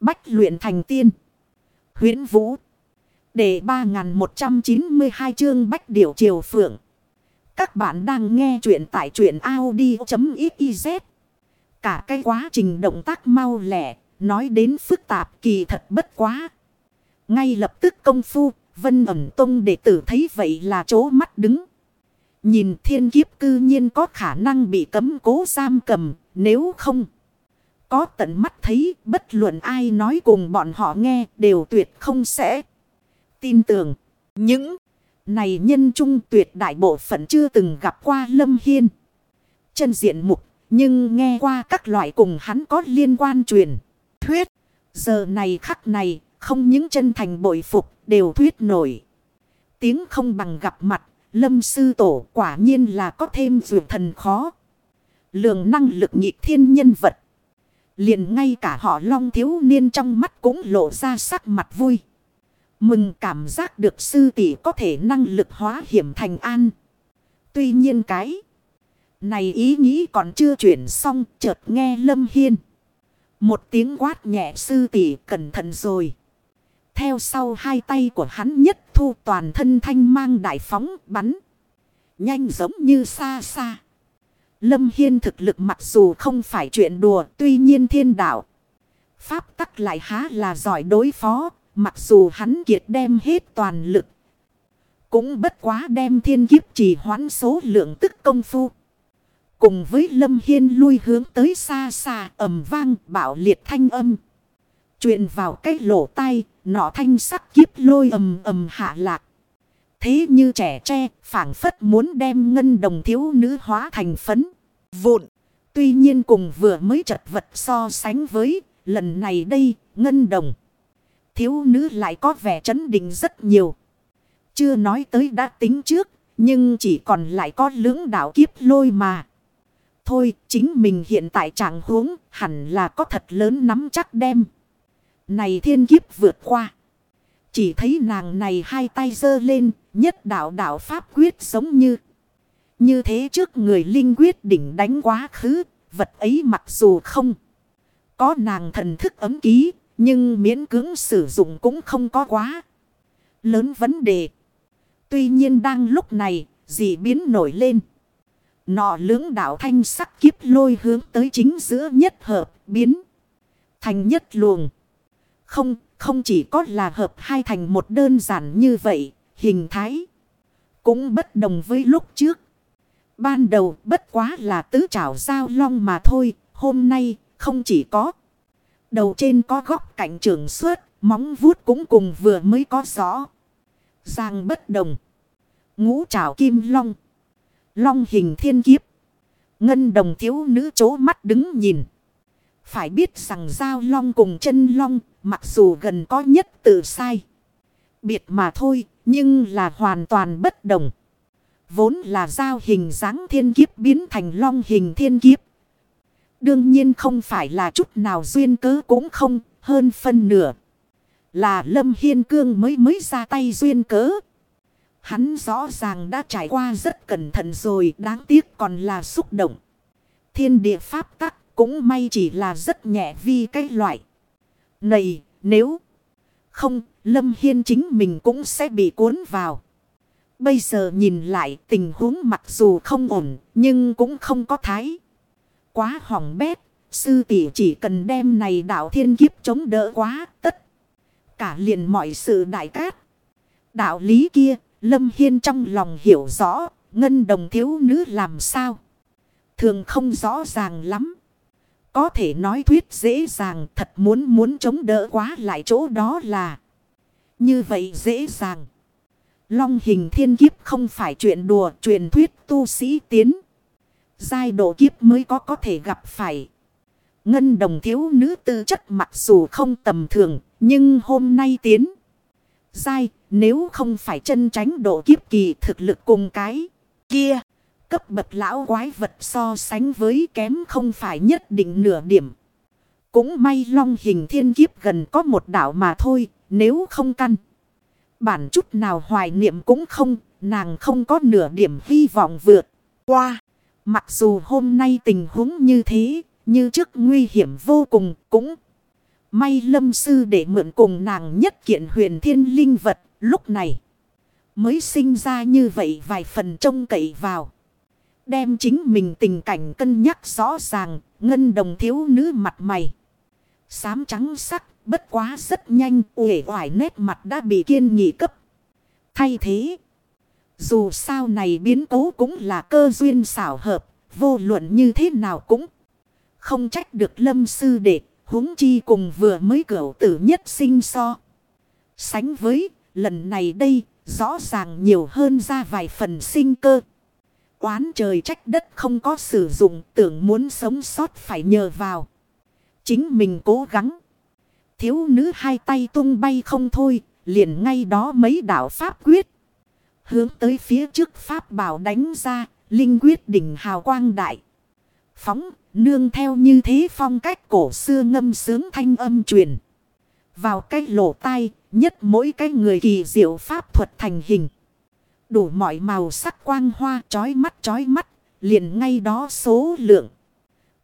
Bách luyện thành tiên. huyễn Vũ. Để 3192 chương Bách Điểu Triều Phượng. Các bạn đang nghe truyện tại truyện Audi.xyz. Cả cái quá trình động tác mau lẻ. Nói đến phức tạp kỳ thật bất quá. Ngay lập tức công phu. Vân ẩm tông đệ tử thấy vậy là chố mắt đứng. Nhìn thiên kiếp cư nhiên có khả năng bị cấm cố giam cầm. Nếu không. Có tận mắt thấy, bất luận ai nói cùng bọn họ nghe, đều tuyệt không sẽ tin tưởng. Những này nhân trung tuyệt đại bộ phận chưa từng gặp qua Lâm Hiên. Chân diện mục, nhưng nghe qua các loại cùng hắn có liên quan truyền. Thuyết giờ này khắc này, không những chân thành bội phục, đều thuyết nổi. Tiếng không bằng gặp mặt, Lâm sư tổ quả nhiên là có thêm vượt thần khó. Lượng năng lực nhị thiên nhân vật. Liền ngay cả họ long thiếu niên trong mắt cũng lộ ra sắc mặt vui. Mừng cảm giác được sư tỷ có thể năng lực hóa hiểm thành an. Tuy nhiên cái này ý nghĩ còn chưa chuyển xong, chợt nghe Lâm Hiên. Một tiếng quát nhẹ sư tỷ cẩn thận rồi. Theo sau hai tay của hắn nhất thu toàn thân thanh mang đại phóng bắn. Nhanh giống như xa xa. Lâm Hiên thực lực mặc dù không phải chuyện đùa tuy nhiên thiên đạo. Pháp tắc lại há là giỏi đối phó. Mặc dù hắn kiệt đem hết toàn lực. Cũng bất quá đem thiên kiếp chỉ hoãn số lượng tức công phu. Cùng với Lâm Hiên lui hướng tới xa xa ầm vang bạo liệt thanh âm. Chuyện vào cái lỗ tai, nọ thanh sắc kiếp lôi ầm ầm hạ lạc. Thế như trẻ tre, phảng phất muốn đem ngân đồng thiếu nữ hóa thành phấn, vụn. Tuy nhiên cùng vừa mới chật vật so sánh với, lần này đây, ngân đồng. Thiếu nữ lại có vẻ chấn định rất nhiều. Chưa nói tới đã tính trước, nhưng chỉ còn lại có lưỡng đạo kiếp lôi mà. Thôi, chính mình hiện tại trạng huống hẳn là có thật lớn nắm chắc đem. Này thiên kiếp vượt qua. Chỉ thấy nàng này hai tay giơ lên, nhất đạo đạo pháp quyết giống như. Như thế trước người linh quyết đỉnh đánh quá khứ, vật ấy mặc dù không. Có nàng thần thức ấm ký, nhưng miễn cưỡng sử dụng cũng không có quá. Lớn vấn đề. Tuy nhiên đang lúc này, dị biến nổi lên. Nọ lưỡng đạo thanh sắc kiếp lôi hướng tới chính giữa nhất hợp, biến. Thành nhất luồng. Không, không chỉ có là hợp hai thành một đơn giản như vậy, hình thái. Cũng bất đồng với lúc trước. Ban đầu bất quá là tứ trảo giao long mà thôi, hôm nay không chỉ có. Đầu trên có góc cạnh trường suốt, móng vuốt cũng cùng vừa mới có rõ. Giang bất đồng. Ngũ trảo kim long. Long hình thiên kiếp. Ngân đồng thiếu nữ chố mắt đứng nhìn. Phải biết rằng giao long cùng chân long, mặc dù gần có nhất tự sai. Biệt mà thôi, nhưng là hoàn toàn bất đồng. Vốn là giao hình dáng thiên kiếp biến thành long hình thiên kiếp. Đương nhiên không phải là chút nào duyên cớ cũng không, hơn phân nửa. Là Lâm Hiên Cương mới mới ra tay duyên cớ. Hắn rõ ràng đã trải qua rất cẩn thận rồi, đáng tiếc còn là xúc động. Thiên địa pháp tắc cũng may chỉ là rất nhẹ vi cái loại. Này, nếu không, Lâm Hiên chính mình cũng sẽ bị cuốn vào. Bây giờ nhìn lại tình huống mặc dù không ổn, nhưng cũng không có thái. Quá hỏng bét, sư tỷ chỉ cần đem này đạo thiên kiếp chống đỡ quá, tất. Cả liền mọi sự đại cát. Đạo lý kia, Lâm Hiên trong lòng hiểu rõ, ngân đồng thiếu nữ làm sao. Thường không rõ ràng lắm. Có thể nói thuyết dễ dàng, thật muốn muốn chống đỡ quá lại chỗ đó là. Như vậy dễ dàng. Long hình thiên kiếp không phải chuyện đùa, truyền thuyết tu sĩ tiến. Giai độ kiếp mới có có thể gặp phải. Ngân đồng thiếu nữ tư chất mặc dù không tầm thường, nhưng hôm nay tiến. Giai, nếu không phải chân tránh độ kiếp kỳ thực lực cùng cái kia cấp bậc lão quái vật so sánh với kém không phải nhất định nửa điểm. Cũng may long hình thiên kiếp gần có một đảo mà thôi, nếu không căn. Bản chút nào hoài niệm cũng không, nàng không có nửa điểm hy vọng vượt qua. Mặc dù hôm nay tình huống như thế, như trước nguy hiểm vô cùng cũng May lâm sư để mượn cùng nàng nhất kiện huyền thiên linh vật lúc này. Mới sinh ra như vậy vài phần trông cậy vào. Đem chính mình tình cảnh cân nhắc rõ ràng. Ngân đồng thiếu nữ mặt mày. Xám trắng sắc, bất quá rất nhanh. Uể oải nét mặt đã bị kiên nghị cấp. Thay thế. Dù sao này biến cố cũng là cơ duyên xảo hợp. Vô luận như thế nào cũng. Không trách được lâm sư đệ, huống chi cùng vừa mới cửu tử nhất sinh so. Sánh với, lần này đây, rõ ràng nhiều hơn ra vài phần sinh cơ. Quán trời trách đất không có sử dụng tưởng muốn sống sót phải nhờ vào. Chính mình cố gắng. Thiếu nữ hai tay tung bay không thôi, liền ngay đó mấy đạo pháp quyết. Hướng tới phía trước pháp bảo đánh ra, linh quyết đỉnh hào quang đại. Phóng Nương theo như thế phong cách cổ xưa ngâm sướng thanh âm truyền. Vào cái lỗ tai, nhất mỗi cái người kỳ diệu pháp thuật thành hình. Đủ mọi màu sắc quang hoa chói mắt chói mắt, liền ngay đó số lượng.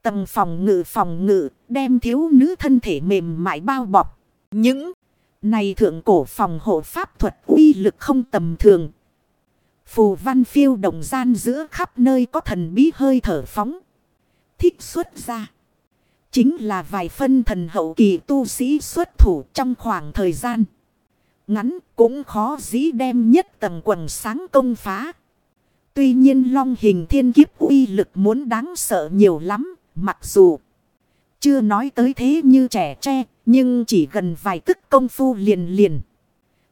Tầng phòng ngự phòng ngự, đem thiếu nữ thân thể mềm mại bao bọc. Những này thượng cổ phòng hộ pháp thuật uy lực không tầm thường. Phù văn phiêu động gian giữa khắp nơi có thần bí hơi thở phóng thích xuất ra. Chính là vài phân thần hậu kỳ tu sĩ xuất thủ trong khoảng thời gian. Ngắn cũng khó dĩ đem nhất tầng quần sáng công phá. Tuy nhiên long hình thiên kiếp uy lực muốn đáng sợ nhiều lắm. Mặc dù chưa nói tới thế như trẻ tre. Nhưng chỉ gần vài tức công phu liền liền.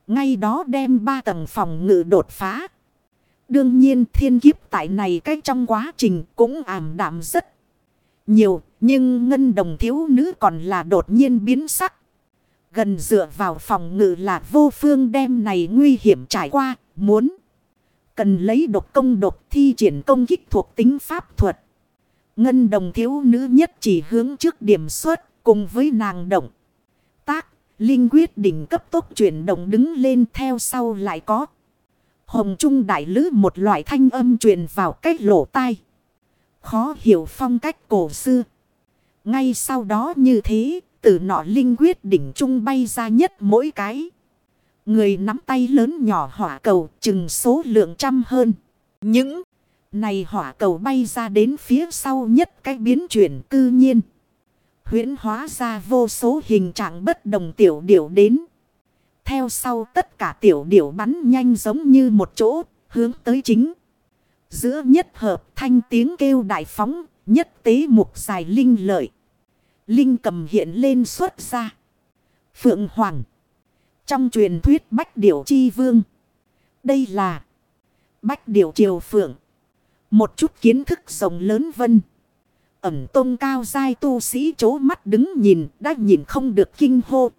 Ngay đó đem ba tầng phòng ngự đột phá. Đương nhiên thiên kiếp tại này cách trong quá trình cũng ảm đạm rất nhiều, nhưng ngân đồng thiếu nữ còn là đột nhiên biến sắc. Gần dựa vào phòng ngự là vô phương đem này nguy hiểm trải qua, muốn. Cần lấy độc công độc thi triển công kích thuộc tính pháp thuật. Ngân đồng thiếu nữ nhất chỉ hướng trước điểm xuất cùng với nàng động. Tác, linh quyết đỉnh cấp tốc chuyển động đứng lên theo sau lại có. Hồng Trung Đại Lứ một loại thanh âm truyền vào cách lỗ tai. Khó hiểu phong cách cổ xưa. Ngay sau đó như thế, từ nọ linh quyết đỉnh trung bay ra nhất mỗi cái. Người nắm tay lớn nhỏ hỏa cầu chừng số lượng trăm hơn. Những này hỏa cầu bay ra đến phía sau nhất cái biến chuyển cư nhiên. huyễn hóa ra vô số hình trạng bất đồng tiểu điểu đến. Theo sau tất cả tiểu điểu bắn nhanh giống như một chỗ, hướng tới chính. Giữa nhất hợp thanh tiếng kêu đại phóng, nhất tế mục dài linh lợi. Linh cầm hiện lên xuất ra. Phượng Hoàng. Trong truyền thuyết Bách Điểu Chi Vương. Đây là Bách Điểu Triều Phượng. Một chút kiến thức rộng lớn vân. Ẩm tôn cao dai tu sĩ chố mắt đứng nhìn đã nhìn không được kinh hô.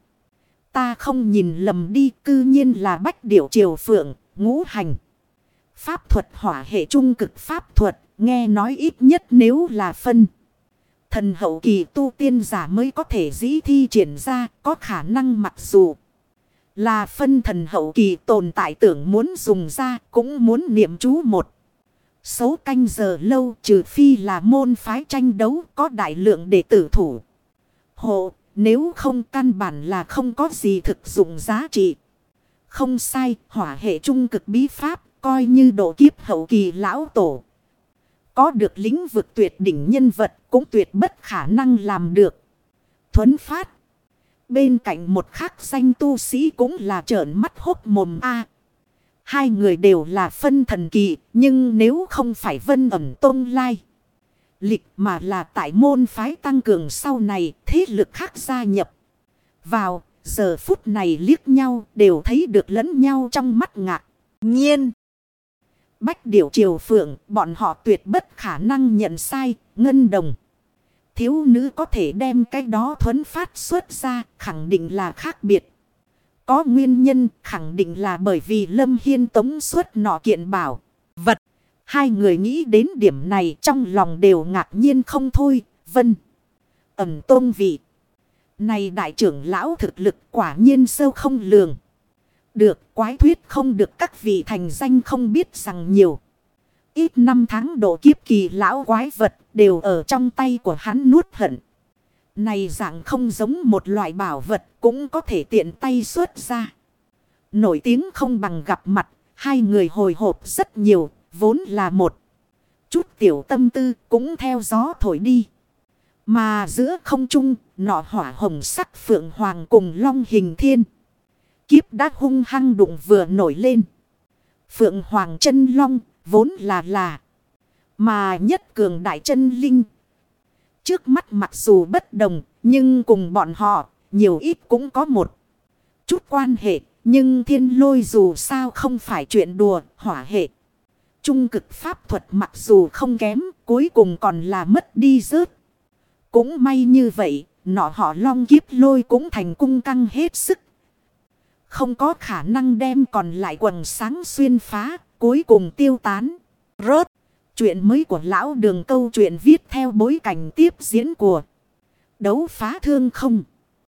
Ta không nhìn lầm đi cư nhiên là Bách Điểu Triều Phượng, ngũ hành. Pháp thuật hỏa hệ trung cực pháp thuật, nghe nói ít nhất nếu là phân. Thần hậu kỳ tu tiên giả mới có thể dĩ thi triển ra, có khả năng mặc dù là phân thần hậu kỳ tồn tại tưởng muốn dùng ra, cũng muốn niệm chú một. Số canh giờ lâu trừ phi là môn phái tranh đấu có đại lượng để tử thủ. Hộ, nếu không căn bản là không có gì thực dụng giá trị. Không sai, hỏa hệ trung cực bí pháp coi như độ kiếp hậu kỳ lão tổ. Có được lĩnh vực tuyệt đỉnh nhân vật cũng tuyệt bất khả năng làm được. Thuấn phát. Bên cạnh một khắc danh tu sĩ cũng là trợn mắt hốc mồm a Hai người đều là phân thần kỳ, nhưng nếu không phải vân ẩm tôn lai. Lịch mà là tại môn phái tăng cường sau này, thế lực khác gia nhập. Vào, giờ phút này liếc nhau đều thấy được lẫn nhau trong mắt ngạc. Nhiên. Bách điểu triều phượng, bọn họ tuyệt bất khả năng nhận sai, ngân đồng. Thiếu nữ có thể đem cái đó thuấn phát xuất ra, khẳng định là khác biệt. Có nguyên nhân, khẳng định là bởi vì Lâm Hiên tống xuất nọ kiện bảo. Vật, hai người nghĩ đến điểm này trong lòng đều ngạc nhiên không thôi, vân. Ẩm tôn vị. Này đại trưởng lão thực lực quả nhiên sâu không lường được quái thuyết không được các vị thành danh không biết rằng nhiều. Ít năm tháng độ kiếp kỳ lão quái vật đều ở trong tay của hắn nuốt hận. Này dạng không giống một loại bảo vật cũng có thể tiện tay xuất ra. Nổi tiếng không bằng gặp mặt, hai người hồi hộp rất nhiều, vốn là một. Chút tiểu tâm tư cũng theo gió thổi đi. Mà giữa không trung, nọ hỏa hồng sắc phượng hoàng cùng long hình thiên. Kiếp đã hung hăng đụng vừa nổi lên. Phượng hoàng chân long, vốn là là. Mà nhất cường đại chân linh. Trước mắt mặc dù bất đồng, nhưng cùng bọn họ, nhiều ít cũng có một chút quan hệ. Nhưng thiên lôi dù sao không phải chuyện đùa, hỏa hệ. Trung cực pháp thuật mặc dù không kém, cuối cùng còn là mất đi rớt. Cũng may như vậy, nọ họ long kiếp lôi cũng thành cung căng hết sức. Không có khả năng đem còn lại quần sáng xuyên phá, cuối cùng tiêu tán. Rớt. Chuyện mới của lão đường câu chuyện viết theo bối cảnh tiếp diễn của đấu phá thương không.